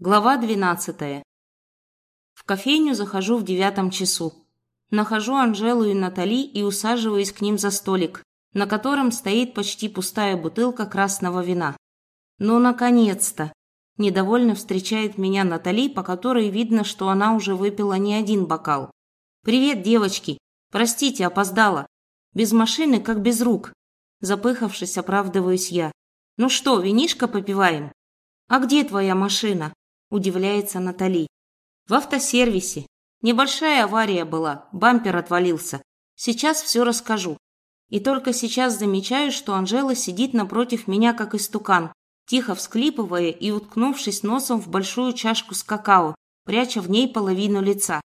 Глава двенадцатая. В кофейню захожу в девятом часу. Нахожу Анжелу и Натали и усаживаюсь к ним за столик, на котором стоит почти пустая бутылка красного вина. Ну, наконец-то! Недовольно встречает меня Натали, по которой видно, что она уже выпила не один бокал. «Привет, девочки! Простите, опоздала. Без машины, как без рук». Запыхавшись, оправдываюсь я. «Ну что, винишко попиваем?» «А где твоя машина?» Удивляется Натали. В автосервисе. Небольшая авария была, бампер отвалился. Сейчас все расскажу. И только сейчас замечаю, что Анжела сидит напротив меня, как истукан, тихо всклипывая и уткнувшись носом в большую чашку с какао, пряча в ней половину лица.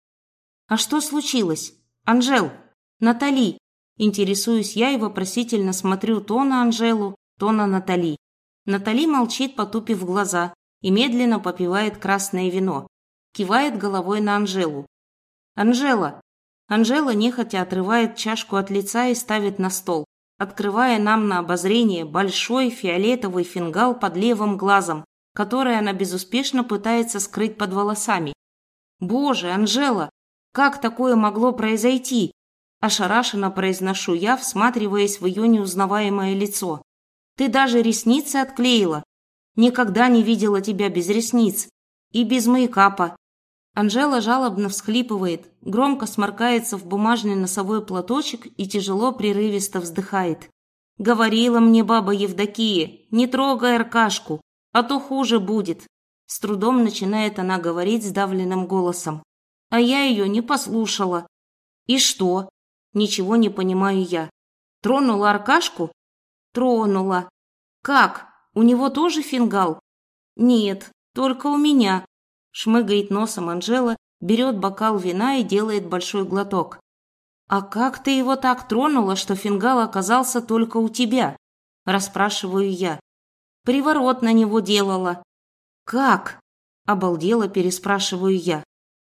«А что случилось? Анжел? Натали?» Интересуюсь я и вопросительно смотрю то на Анжелу, то на Натали. Натали молчит, потупив глаза, и медленно попивает красное вино. Кивает головой на Анжелу. «Анжела!» Анжела нехотя отрывает чашку от лица и ставит на стол, открывая нам на обозрение большой фиолетовый фингал под левым глазом, который она безуспешно пытается скрыть под волосами. «Боже, Анжела! Как такое могло произойти?» Ошарашенно произношу я, всматриваясь в ее неузнаваемое лицо. «Ты даже ресницы отклеила!» Никогда не видела тебя без ресниц и без мейкапа. Анжела жалобно всхлипывает, громко сморкается в бумажный носовой платочек и тяжело прерывисто вздыхает. Говорила мне баба Евдокия, не трогай Аркашку, а то хуже будет. С трудом начинает она говорить сдавленным голосом. А я ее не послушала. И что? Ничего не понимаю я. Тронула Аркашку? Тронула. Как? У него тоже фингал? Нет, только у меня. Шмыгает носом Анжела, берет бокал вина и делает большой глоток. А как ты его так тронула, что фингал оказался только у тебя? Расспрашиваю я. Приворот на него делала. Как? Обалдело переспрашиваю я.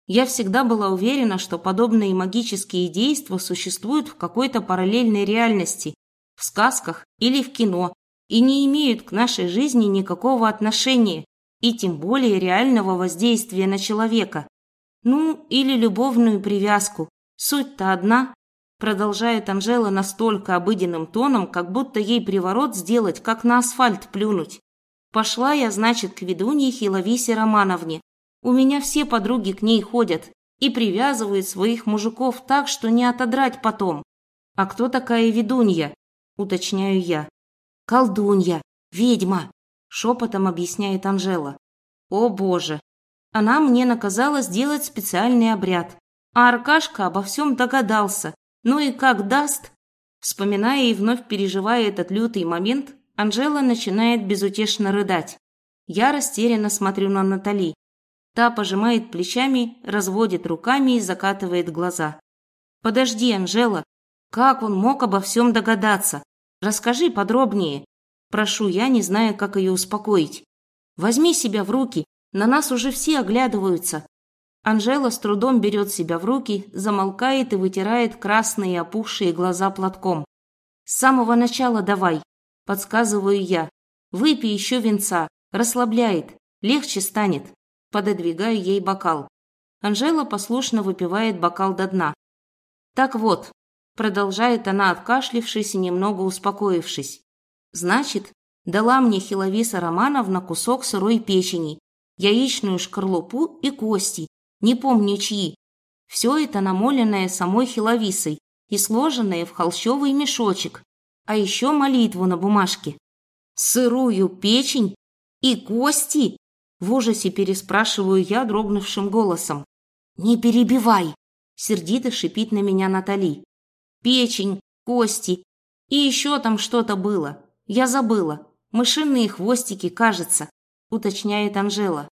Я всегда была уверена, что подобные магические действия существуют в какой-то параллельной реальности, в сказках или в кино, и не имеют к нашей жизни никакого отношения, и тем более реального воздействия на человека. Ну, или любовную привязку. Суть-то одна. Продолжает Анжела настолько обыденным тоном, как будто ей приворот сделать, как на асфальт плюнуть. Пошла я, значит, к ведунье Хиловисе Романовне. У меня все подруги к ней ходят и привязывают своих мужиков так, что не отодрать потом. А кто такая ведунья? Уточняю я. «Колдунья! Ведьма!» – шепотом объясняет Анжела. «О боже! Она мне наказала сделать специальный обряд, а Аркашка обо всем догадался. Ну и как даст?» Вспоминая и вновь переживая этот лютый момент, Анжела начинает безутешно рыдать. Я растерянно смотрю на Натали. Та пожимает плечами, разводит руками и закатывает глаза. «Подожди, Анжела, как он мог обо всем догадаться? Расскажи подробнее. Прошу я, не зная, как ее успокоить. Возьми себя в руки, на нас уже все оглядываются. Анжела с трудом берет себя в руки, замолкает и вытирает красные опухшие глаза платком. С самого начала давай, подсказываю я. Выпей еще венца, расслабляет, легче станет. Пододвигаю ей бокал. Анжела послушно выпивает бокал до дна. Так вот, Продолжает она, откашлившись и немного успокоившись. Значит, дала мне Хиловиса Романовна кусок сырой печени, яичную шкарлупу и кости, не помню чьи. Все это намоленное самой Хиловисой и сложенное в холщовый мешочек, а еще молитву на бумажке. Сырую печень и кости? В ужасе переспрашиваю я дрогнувшим голосом. «Не перебивай!» – сердито шипит на меня Натали печень, кости и еще там что-то было. Я забыла. Мышиные хвостики, кажется, уточняет Анжела.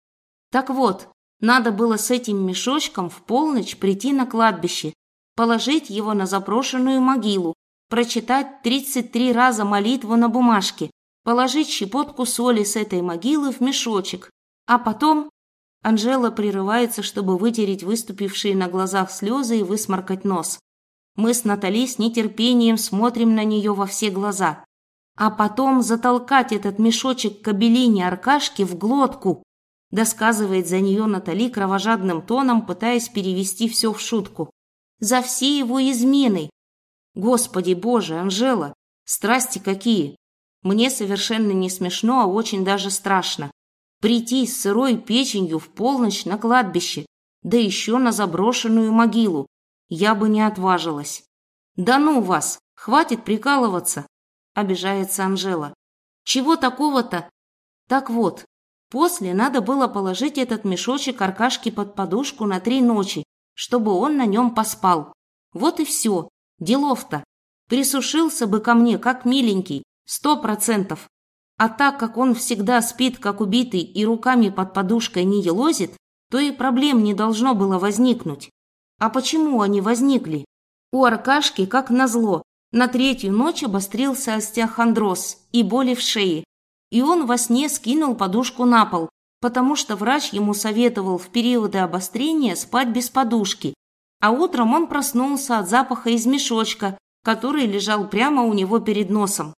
Так вот, надо было с этим мешочком в полночь прийти на кладбище, положить его на запрошенную могилу, прочитать 33 раза молитву на бумажке, положить щепотку соли с этой могилы в мешочек, а потом... Анжела прерывается, чтобы вытереть выступившие на глазах слезы и высморкать нос. Мы с Натали с нетерпением смотрим на нее во все глаза. А потом затолкать этот мешочек кабелине Аркашки в глотку. Досказывает за нее Натали кровожадным тоном, пытаясь перевести все в шутку. За все его измены. Господи боже, Анжела, страсти какие! Мне совершенно не смешно, а очень даже страшно. Прийти с сырой печенью в полночь на кладбище, да еще на заброшенную могилу. Я бы не отважилась. Да ну вас, хватит прикалываться, обижается Анжела. Чего такого-то? Так вот, после надо было положить этот мешочек Аркашке под подушку на три ночи, чтобы он на нем поспал. Вот и все. Делов-то. Присушился бы ко мне, как миленький, сто процентов. А так как он всегда спит, как убитый, и руками под подушкой не елозит, то и проблем не должно было возникнуть. А почему они возникли? У Аркашки, как назло, на третью ночь обострился остеохондроз и боли в шее, и он во сне скинул подушку на пол, потому что врач ему советовал в периоды обострения спать без подушки, а утром он проснулся от запаха из мешочка, который лежал прямо у него перед носом.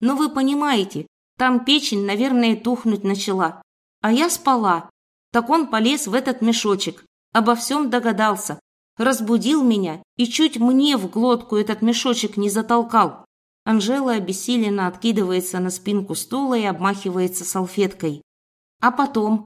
Но вы понимаете, там печень, наверное, тухнуть начала. А я спала. Так он полез в этот мешочек, обо всем догадался, разбудил меня и чуть мне в глотку этот мешочек не затолкал. Анжела обессиленно откидывается на спинку стула и обмахивается салфеткой. А потом...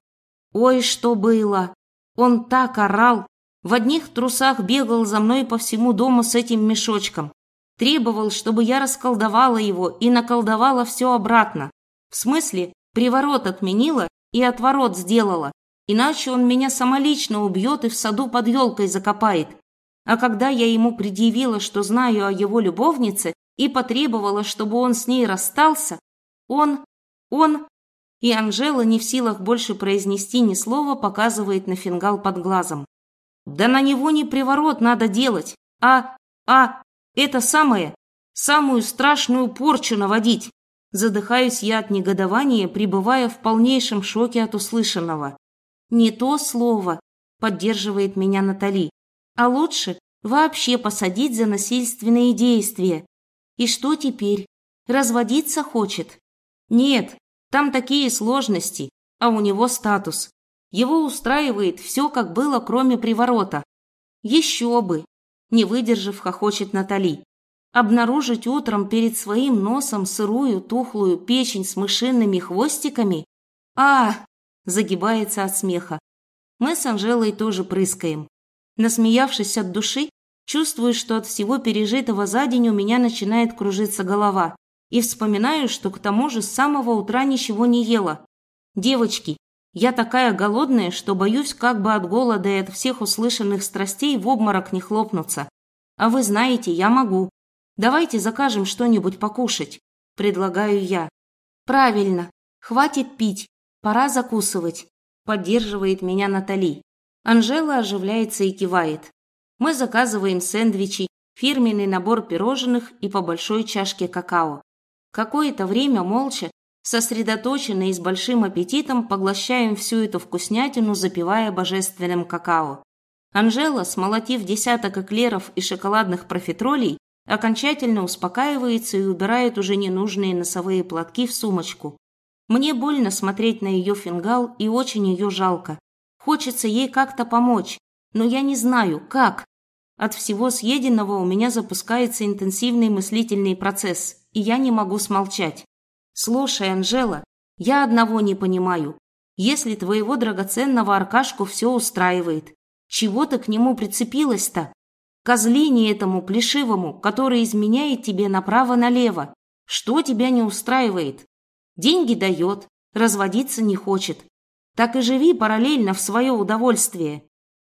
Ой, что было! Он так орал! В одних трусах бегал за мной по всему дому с этим мешочком. Требовал, чтобы я расколдовала его и наколдовала все обратно. В смысле, приворот отменила и отворот сделала, иначе он меня самолично убьет и в саду под елкой закопает. А когда я ему предъявила, что знаю о его любовнице, и потребовала, чтобы он с ней расстался, он... он... И Анжела, не в силах больше произнести ни слова, показывает на фингал под глазом. Да на него не приворот надо делать, а... а... это самое... самую страшную порчу наводить. Задыхаюсь я от негодования, пребывая в полнейшем шоке от услышанного. «Не то слово», — поддерживает меня Натали. «А лучше вообще посадить за насильственные действия. И что теперь? Разводиться хочет? Нет, там такие сложности, а у него статус. Его устраивает все, как было, кроме приворота. Еще бы!» Не выдержав, хохочет Натали. Обнаружить утром перед своим носом сырую тухлую печень с мышиными хвостиками? А, загибается от смеха. Мы с Анжелой тоже прыскаем. Насмеявшись от души, чувствую, что от всего пережитого за день у меня начинает кружиться голова. И вспоминаю, что к тому же с самого утра ничего не ела. Девочки, я такая голодная, что боюсь как бы от голода и от всех услышанных страстей в обморок не хлопнуться. А вы знаете, я могу. Давайте закажем что-нибудь покушать, предлагаю я. Правильно, хватит пить, пора закусывать, поддерживает меня Натали. Анжела оживляется и кивает. Мы заказываем сэндвичи, фирменный набор пирожных и по большой чашке какао. Какое-то время молча, сосредоточенно и с большим аппетитом поглощаем всю эту вкуснятину, запивая божественным какао. Анжела, смолотив десяток эклеров и шоколадных профитролей, окончательно успокаивается и убирает уже ненужные носовые платки в сумочку. Мне больно смотреть на ее фингал и очень ее жалко. Хочется ей как-то помочь, но я не знаю, как. От всего съеденного у меня запускается интенсивный мыслительный процесс, и я не могу смолчать. Слушай, Анжела, я одного не понимаю. Если твоего драгоценного Аркашку все устраивает, чего ты к нему прицепилась-то? Козлине этому плешивому, который изменяет тебе направо-налево. Что тебя не устраивает? Деньги дает, разводиться не хочет. Так и живи параллельно в свое удовольствие.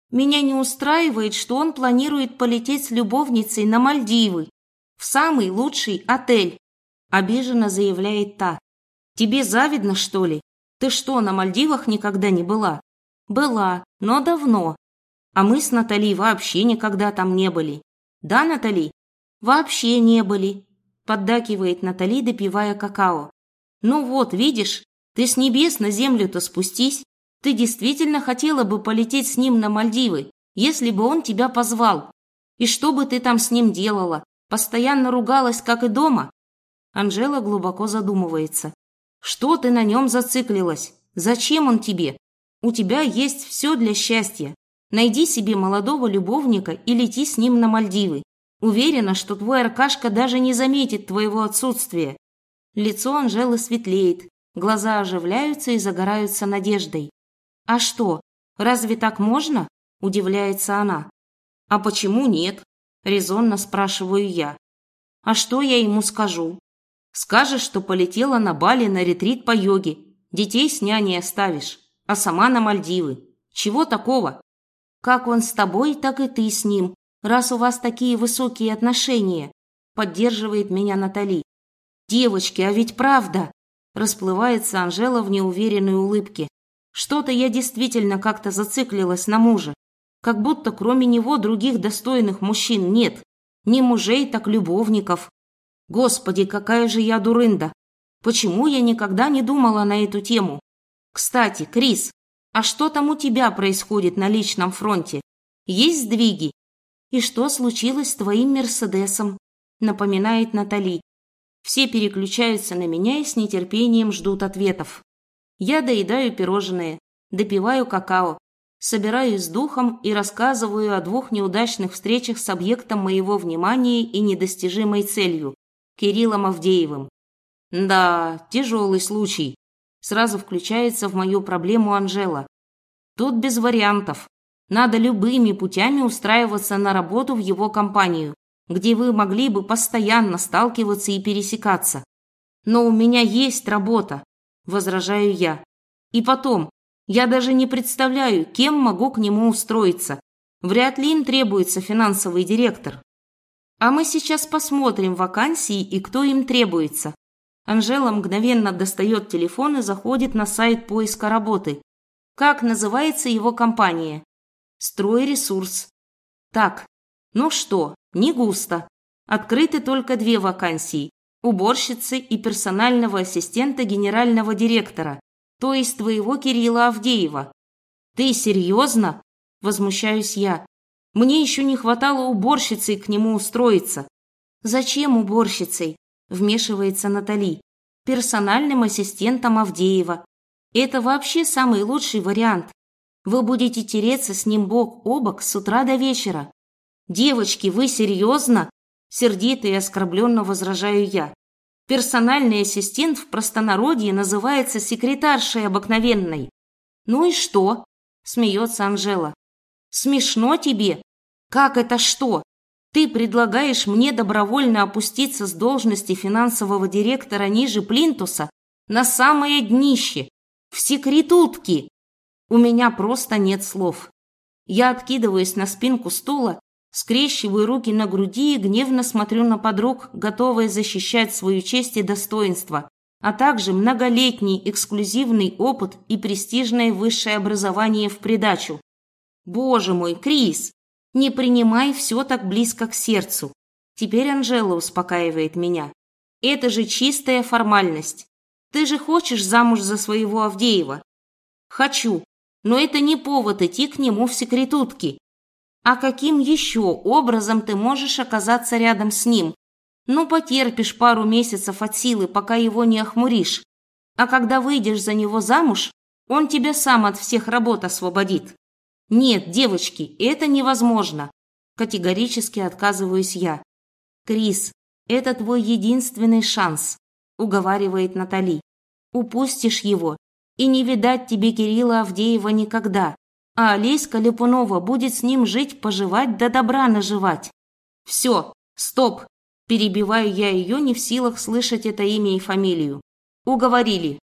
Меня не устраивает, что он планирует полететь с любовницей на Мальдивы, в самый лучший отель. Обиженно заявляет та. Тебе завидно, что ли? Ты что, на Мальдивах никогда не была? Была, но давно. А мы с Натали вообще никогда там не были. Да, Натали? Вообще не были. Поддакивает Натали, допивая какао. Ну вот, видишь, ты с небес на землю-то спустись. Ты действительно хотела бы полететь с ним на Мальдивы, если бы он тебя позвал. И что бы ты там с ним делала? Постоянно ругалась, как и дома? Анжела глубоко задумывается. Что ты на нем зациклилась? Зачем он тебе? У тебя есть все для счастья. Найди себе молодого любовника и лети с ним на Мальдивы. Уверена, что твой Аркашка даже не заметит твоего отсутствия. Лицо Анжелы светлеет, глаза оживляются и загораются надеждой. А что, разве так можно? Удивляется она. А почему нет? Резонно спрашиваю я. А что я ему скажу? Скажешь, что полетела на Бали на ретрит по йоге, детей с няней оставишь, а сама на Мальдивы. Чего такого? Как он с тобой, так и ты с ним, раз у вас такие высокие отношения, поддерживает меня Натали. Девочки, а ведь правда, расплывается Анжела в неуверенной улыбке. Что-то я действительно как-то зациклилась на муже. Как будто кроме него других достойных мужчин нет. Не мужей, так любовников. Господи, какая же я дурында! Почему я никогда не думала на эту тему? Кстати, Крис, а что там у тебя происходит на личном фронте? Есть сдвиги? И что случилось с твоим Мерседесом? Напоминает Натали. Все переключаются на меня и с нетерпением ждут ответов. Я доедаю пирожные, допиваю какао, собираюсь с духом и рассказываю о двух неудачных встречах с объектом моего внимания и недостижимой целью – Кириллом Авдеевым. Да, тяжелый случай. Сразу включается в мою проблему Анжела. Тут без вариантов. Надо любыми путями устраиваться на работу в его компанию, где вы могли бы постоянно сталкиваться и пересекаться. Но у меня есть работа, возражаю я. И потом, я даже не представляю, кем могу к нему устроиться. Вряд ли им требуется финансовый директор. А мы сейчас посмотрим вакансии и кто им требуется. Анжела мгновенно достает телефон и заходит на сайт поиска работы. Как называется его компания? Стройресурс. Так, ну что, не густо. Открыты только две вакансии – уборщицы и персонального ассистента генерального директора, то есть твоего Кирилла Авдеева. Ты серьезно? Возмущаюсь я. Мне еще не хватало уборщицей к нему устроиться. Зачем уборщицей? вмешивается Натали, персональным ассистентом Авдеева. Это вообще самый лучший вариант. Вы будете тереться с ним бок о бок с утра до вечера. Девочки, вы серьезно? Сердито и оскорбленно возражаю я. Персональный ассистент в простонародье называется секретаршей обыкновенной. Ну и что? Смеется Анжела. Смешно тебе? Как это что? Ты предлагаешь мне добровольно опуститься с должности финансового директора ниже Плинтуса на самое днище, в секретутки. У меня просто нет слов. Я откидываюсь на спинку стула, скрещиваю руки на груди и гневно смотрю на подруг, готовая защищать свою честь и достоинство, а также многолетний эксклюзивный опыт и престижное высшее образование в придачу. Боже мой, Крис, не принимай все так близко к сердцу. Теперь Анжела успокаивает меня. Это же чистая формальность. Ты же хочешь замуж за своего Авдеева? Хочу, но это не повод идти к нему в секретутки. А каким еще образом ты можешь оказаться рядом с ним? Ну, потерпишь пару месяцев от силы, пока его не охмуришь. А когда выйдешь за него замуж, он тебя сам от всех работ освободит. «Нет, девочки, это невозможно!» Категорически отказываюсь я. «Крис, это твой единственный шанс», – уговаривает Натали. «Упустишь его, и не видать тебе Кирилла Авдеева никогда, а Олеська Липунова будет с ним жить, поживать да добра наживать». «Все, стоп!» – перебиваю я ее, не в силах слышать это имя и фамилию. «Уговорили.